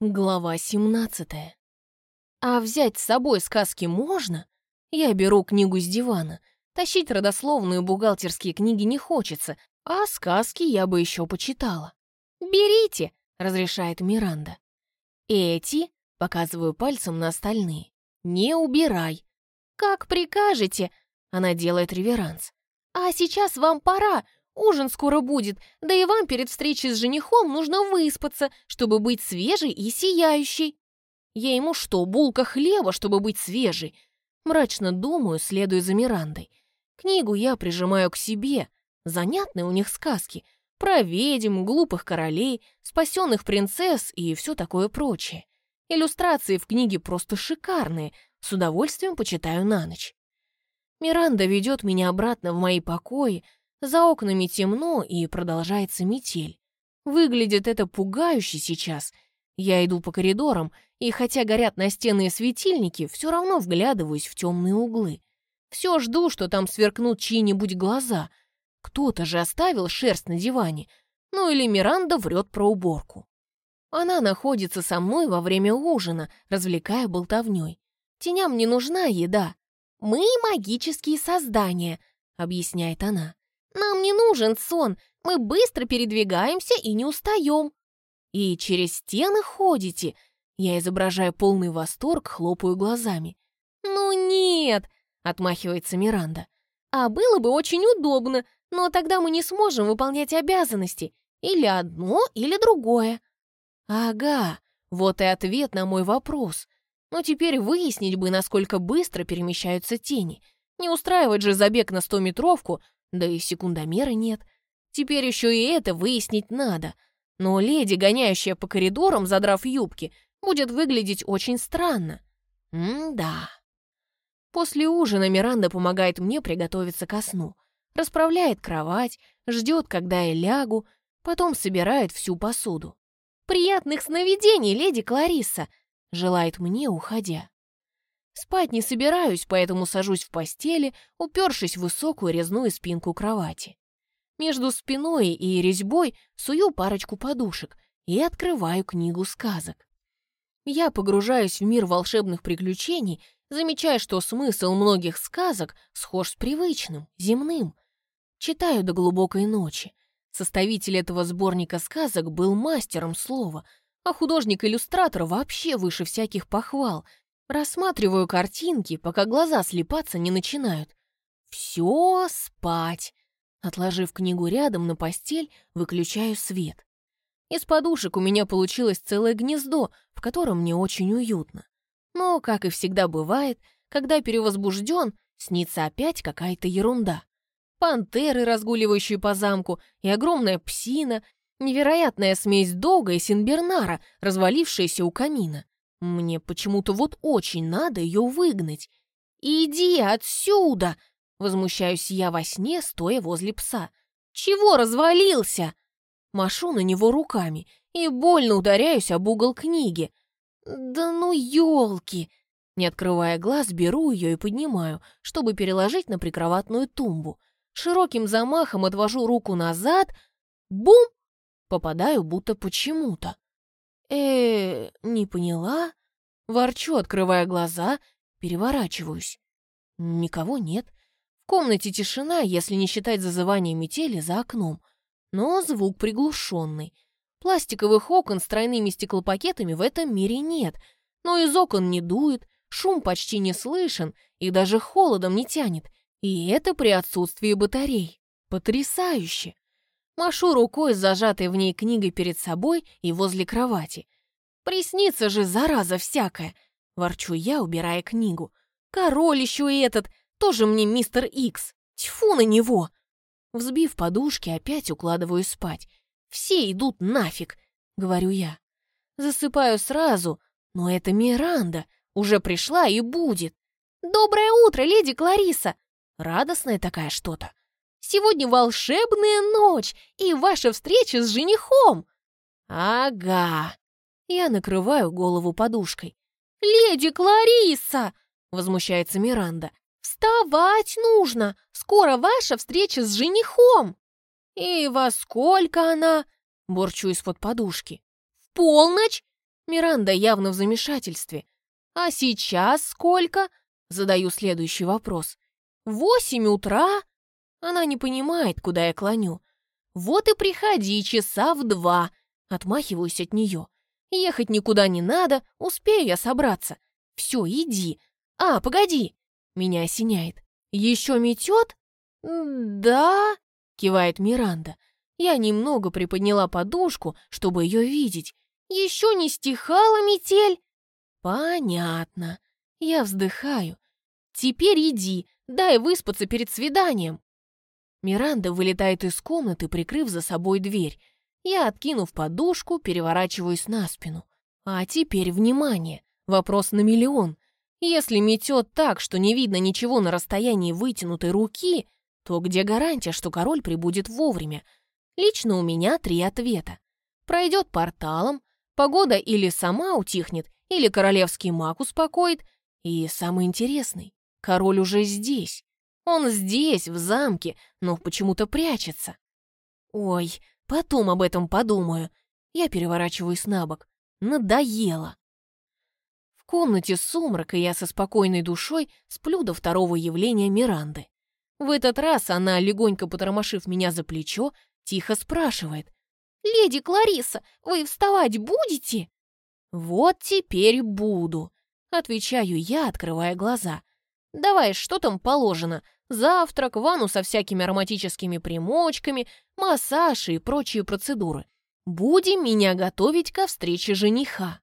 Глава 17. А взять с собой сказки можно? Я беру книгу с дивана. Тащить родословную бухгалтерские книги не хочется, а сказки я бы еще почитала. «Берите!» — разрешает Миранда. «Эти?» — показываю пальцем на остальные. «Не убирай!» «Как прикажете!» — она делает реверанс. «А сейчас вам пора, Ужин скоро будет, да и вам перед встречей с женихом нужно выспаться, чтобы быть свежей и сияющей. Я ему что, булка хлеба, чтобы быть свежей? Мрачно думаю, следуя за Мирандой. Книгу я прижимаю к себе. Занятные у них сказки. Про ведьм, глупых королей, спасенных принцесс и все такое прочее. Иллюстрации в книге просто шикарные, с удовольствием почитаю на ночь. Миранда ведет меня обратно в мои покои, за окнами темно и продолжается метель. Выглядит это пугающе сейчас. Я иду по коридорам, и хотя горят настенные светильники, все равно вглядываюсь в темные углы. Все жду, что там сверкнут чьи-нибудь глаза. Кто-то же оставил шерсть на диване. Ну или Миранда врет про уборку. Она находится со мной во время ужина, развлекая болтовней. Теням не нужна еда. «Мы магические создания», — объясняет она. Нам не нужен сон, мы быстро передвигаемся и не устаем. И через стены ходите. Я изображаю полный восторг, хлопаю глазами. Ну нет, отмахивается Миранда. А было бы очень удобно, но тогда мы не сможем выполнять обязанности. Или одно, или другое. Ага, вот и ответ на мой вопрос. Но теперь выяснить бы, насколько быстро перемещаются тени. Не устраивать же забег на стометровку, да и секундомера нет. Теперь еще и это выяснить надо. Но леди, гоняющая по коридорам, задрав юбки, будет выглядеть очень странно. М-да. После ужина Миранда помогает мне приготовиться ко сну. Расправляет кровать, ждет, когда я лягу, потом собирает всю посуду. «Приятных сновидений, леди Клариса!» — желает мне, уходя. Спать не собираюсь, поэтому сажусь в постели, упершись в высокую резную спинку кровати. Между спиной и резьбой сую парочку подушек и открываю книгу сказок. Я погружаюсь в мир волшебных приключений, замечая, что смысл многих сказок схож с привычным, земным. Читаю до глубокой ночи. Составитель этого сборника сказок был мастером слова, а художник-иллюстратор вообще выше всяких похвал — Рассматриваю картинки, пока глаза слепаться не начинают. Все, спать. Отложив книгу рядом на постель, выключаю свет. Из подушек у меня получилось целое гнездо, в котором мне очень уютно. Но, как и всегда бывает, когда перевозбужден, снится опять какая-то ерунда. Пантеры, разгуливающие по замку, и огромная псина, невероятная смесь дога и синбернара, развалившаяся у камина. Мне почему-то вот очень надо ее выгнать. «Иди отсюда!» — возмущаюсь я во сне, стоя возле пса. «Чего развалился?» Машу на него руками и больно ударяюсь об угол книги. «Да ну елки!» Не открывая глаз, беру ее и поднимаю, чтобы переложить на прикроватную тумбу. Широким замахом отвожу руку назад. Бум! Попадаю будто почему-то э не поняла?» Ворчу, открывая глаза, переворачиваюсь. Никого нет. В комнате тишина, если не считать зазывания метели за окном. Но звук приглушенный. Пластиковых окон с тройными стеклопакетами в этом мире нет. Но из окон не дует, шум почти не слышен и даже холодом не тянет. И это при отсутствии батарей. Потрясающе! Машу рукой с зажатой в ней книгой перед собой и возле кровати. «Приснится же, зараза всякая!» — ворчу я, убирая книгу. «Король еще и этот, тоже мне мистер Икс! Тьфу на него!» Взбив подушки, опять укладываю спать. «Все идут нафиг!» — говорю я. Засыпаю сразу, но это Миранда, уже пришла и будет. «Доброе утро, леди Клариса!» Радостная такая что-то. Сегодня волшебная ночь и ваша встреча с женихом!» «Ага!» Я накрываю голову подушкой. «Леди Клариса!» — возмущается Миранда. «Вставать нужно! Скоро ваша встреча с женихом!» «И во сколько она?» — борчу из-под подушки. «В полночь?» Миранда явно в замешательстве. «А сейчас сколько?» Задаю следующий вопрос. «Восемь утра?» Она не понимает, куда я клоню. «Вот и приходи часа в два!» Отмахиваюсь от нее. «Ехать никуда не надо, успею я собраться. Все, иди. А, погоди!» Меня осеняет. «Еще метет?» «Да?» — кивает Миранда. Я немного приподняла подушку, чтобы ее видеть. «Еще не стихала метель?» «Понятно». Я вздыхаю. «Теперь иди, дай выспаться перед свиданием». Миранда вылетает из комнаты, прикрыв за собой дверь. Я, откинув подушку, переворачиваюсь на спину. А теперь внимание, вопрос на миллион. Если метет так, что не видно ничего на расстоянии вытянутой руки, то где гарантия, что король прибудет вовремя? Лично у меня три ответа. Пройдет порталом, погода или сама утихнет, или королевский маг успокоит. И самый интересный, король уже здесь. Он здесь, в замке, но почему-то прячется. Ой, потом об этом подумаю. Я переворачиваюсь на бок. Надоело. В комнате сумрак, и я со спокойной душой сплю до второго явления Миранды. В этот раз она, легонько потормошив меня за плечо, тихо спрашивает. «Леди Клариса, вы вставать будете?» «Вот теперь буду», — отвечаю я, открывая глаза. «Давай, что там положено? Завтрак, ванну со всякими ароматическими примочками, массаж и прочие процедуры. Будем меня готовить ко встрече жениха».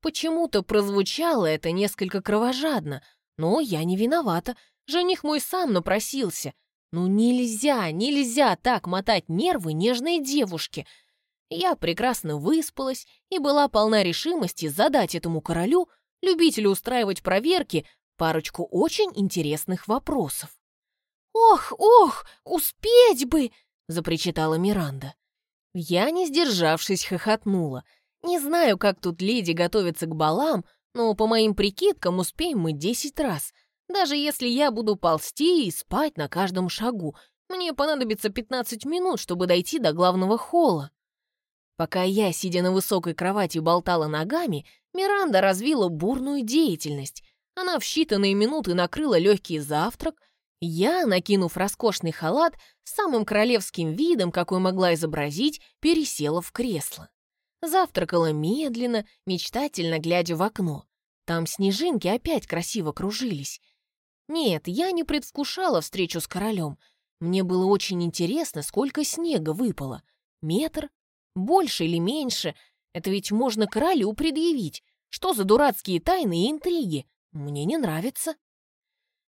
Почему-то прозвучало это несколько кровожадно, но я не виновата. Жених мой сам напросился. Ну нельзя, нельзя так мотать нервы нежной девушке. Я прекрасно выспалась и была полна решимости задать этому королю, любителю устраивать проверки, парочку очень интересных вопросов. «Ох, ох, успеть бы!» — запричитала Миранда. Я, не сдержавшись, хохотнула — не знаю, как тут леди готовятся к балам, но по моим прикидкам успеем мы десять раз. Даже если я буду ползти и спать на каждом шагу, мне понадобится 15 минут, чтобы дойти до главного холла. Пока я, сидя на высокой кровати, болтала ногами, Миранда развила бурную деятельность. Она в считанные минуты накрыла легкий завтрак. Я, накинув роскошный халат, с самым королевским видом, какой могла изобразить, пересела в кресло. Завтракала медленно, мечтательно глядя в окно. Там снежинки опять красиво кружились. Нет, я не предвкушала встречу с королем. Мне было очень интересно, сколько снега выпало. Метр? Больше или меньше? Это ведь можно королю предъявить. Что за дурацкие тайны и интриги? Мне не нравится.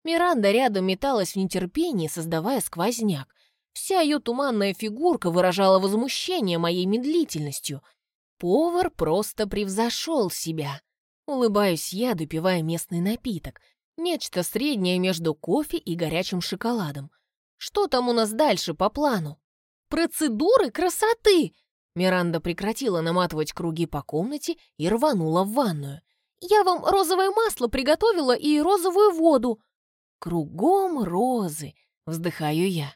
Миранда рядом металась в нетерпении, создавая сквозняк. Вся ее туманная фигурка выражала возмущение моей медлительностью — Повар просто превзошел себя. Улыбаюсь я, допивая местный напиток. Нечто среднее между кофе и горячим шоколадом. Что там у нас дальше по плану? Процедуры красоты! Миранда прекратила наматывать круги по комнате и рванула в ванную. «Я вам розовое масло приготовила и розовую воду». «Кругом розы», — вздыхаю я.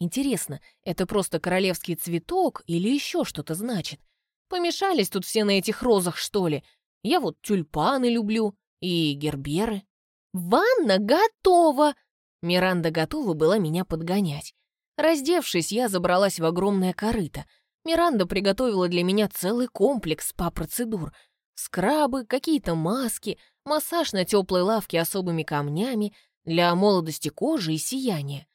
«Интересно, это просто королевский цветок или еще что-то значит? Помешались тут все на этих розах, что ли? Я вот тюльпаны люблю и герберы. Ванна готова! Миранда готова была меня подгонять. Раздевшись, я забралась в огромное корыто. Миранда приготовила для меня целый комплекс спа-процедур. Скрабы, какие-то маски, массаж на теплой лавке особыми камнями для молодости кожи и сияния.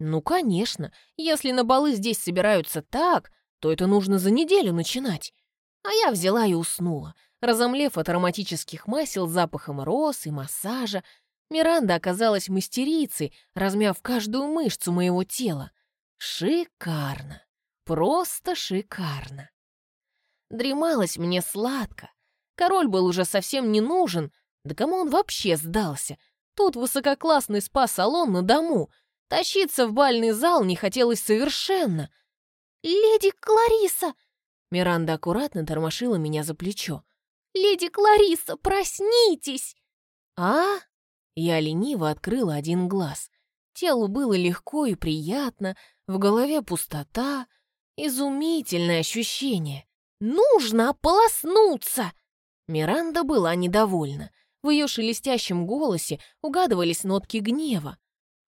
Ну, конечно, если на балы здесь собираются так, то это нужно за неделю начинать. А я взяла и уснула, разомлев от ароматических масел запахом роз и массажа. Миранда оказалась мастерицей, размяв каждую мышцу моего тела. Шикарно. Просто шикарно. Дремалось мне сладко. Король был уже совсем не нужен. Да кому он вообще сдался? Тут высококлассный спа-салон на дому. Тащиться в бальный зал не хотелось совершенно. «Леди Клариса!» Миранда аккуратно тормошила меня за плечо. «Леди Клариса, проснитесь!» «А?» Я лениво открыла один глаз. Телу было легко и приятно, в голове пустота. Изумительное ощущение. Нужно ополоснуться!» Миранда была недовольна. В ее шелестящем голосе угадывались нотки гнева.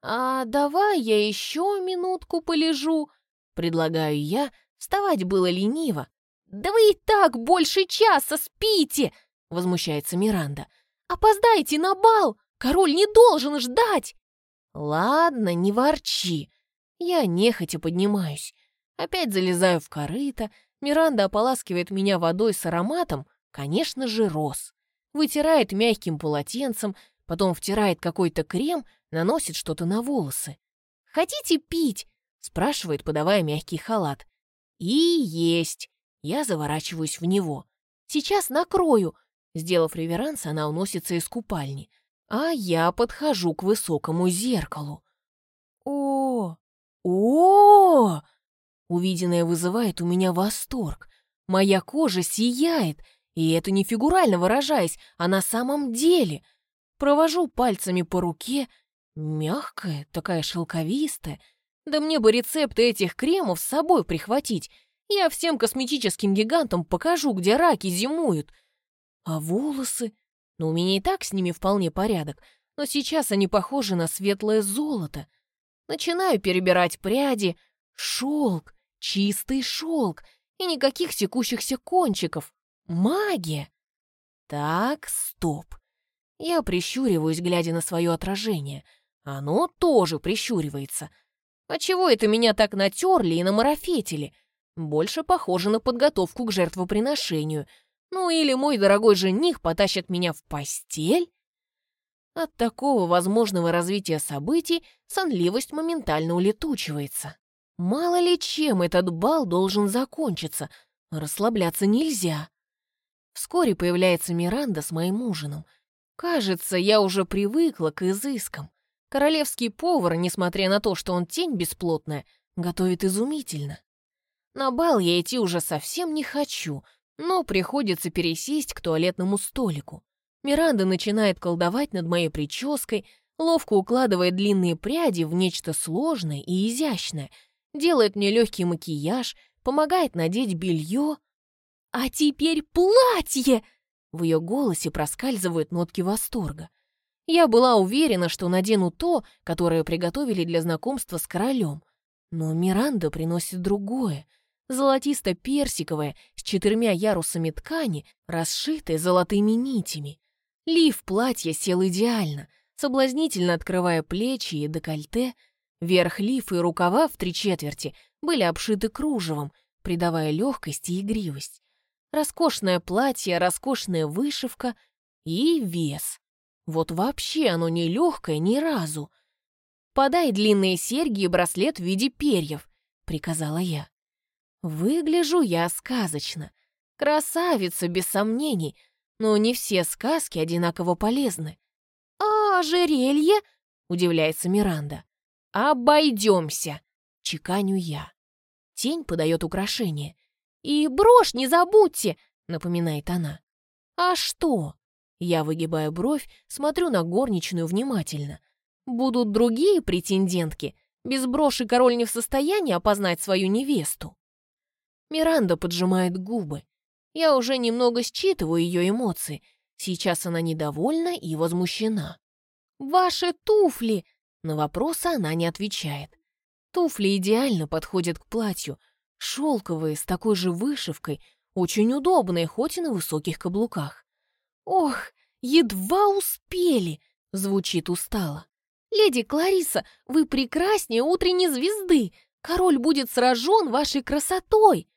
«А давай я еще минутку полежу», — предлагаю я, вставать было лениво. «Да вы и так больше часа спите!» — возмущается Миранда. «Опоздайте на бал! Король не должен ждать!» «Ладно, не ворчи!» Я нехотя поднимаюсь. Опять залезаю в корыто. Миранда ополаскивает меня водой с ароматом, конечно же, роз. Вытирает мягким полотенцем, потом втирает какой-то крем, наносит что-то на волосы. «Хотите пить?» — спрашивает, подавая мягкий халат. «И есть!» Я заворачиваюсь в него. «Сейчас накрою!» Сделав реверанс, она уносится из купальни. А я подхожу к высокому зеркалу. О, о, Увиденное вызывает у меня восторг. Моя кожа сияет, и это не фигурально выражаясь, а на самом деле. Провожу пальцами по руке, мягкая, такая шелковистая. Да мне бы рецепты этих кремов с собой прихватить. Я всем косметическим гигантам покажу, где раки зимуют. А волосы? Ну, у меня и так с ними вполне порядок, но сейчас они похожи на светлое золото. Начинаю перебирать пряди. Шелк, чистый шелк и никаких секущихся кончиков. Магия! Так, стоп. Я прищуриваюсь, глядя на свое отражение. Оно тоже прищуривается. А чего это меня так натерли и намарафетили? Больше похоже на подготовку к жертвоприношению — ну или мой дорогой жених потащит меня в постель? От такого возможного развития событий сонливость моментально улетучивается. Мало ли чем этот бал должен закончиться, расслабляться нельзя. Вскоре появляется Миранда с моим ужином. Кажется, я уже привыкла к изыскам. Королевский повар, несмотря на то, что он тень бесплотная, готовит изумительно. На бал я идти уже совсем не хочу — но приходится пересесть к туалетному столику. Миранда начинает колдовать над моей прической, ловко укладывает длинные пряди в нечто сложное и изящное, делает мне легкий макияж, помогает надеть белье. «А теперь платье!» В ее голосе проскальзывают нотки восторга. Я была уверена, что надену то, которое приготовили для знакомства с королем. Но Миранда приносит другое — золотисто-персиковая, с четырьмя ярусами ткани, расшитой золотыми нитями. Лиф платья сел идеально, соблазнительно открывая плечи и декольте. Верх лифа и рукава в три четверти были обшиты кружевом, придавая легкость и игривость. Роскошное платье, роскошная вышивка и вес. Вот вообще оно не легкое ни разу. «Подай длинные серьги и браслет в виде перьев», — приказала я. Выгляжу я сказочно. Красавица, без сомнений, но не все сказки одинаково полезны. «А ожерелье?» — удивляется Миранда. «Обойдемся!» — чеканю я. Тень подает украшение. «И брошь не забудьте!» — напоминает она. «А что?» Я выгибаю бровь, смотрю на горничную внимательно. «Будут другие претендентки? Без броши король не в состоянии опознать свою невесту». Миранда поджимает губы. Я уже немного считываю ее эмоции. Сейчас она недовольна и возмущена. «Ваши туфли!» На вопросы она не отвечает. Туфли идеально подходят к платью. Шелковые, с такой же вышивкой, очень удобные, хоть и на высоких каблуках. «Ох, едва успели!» — звучит устало. «Леди Клариса, вы прекраснее утренней звезды! Король будет сражен вашей красотой!»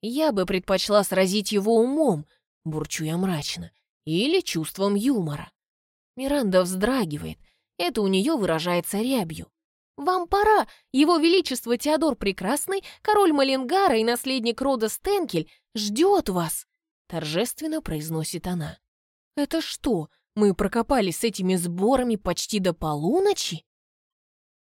Я бы предпочла сразить его умом, бурчу я мрачно, или чувством юмора. Миранда вздрагивает, это у нее выражается рябью. «Вам пора! Его Величество Теодор Прекрасный, король Маленгара и наследник рода Стенкель ждет вас!» Торжественно произносит она. «Это что, мы прокопались с этими сборами почти до полуночи?»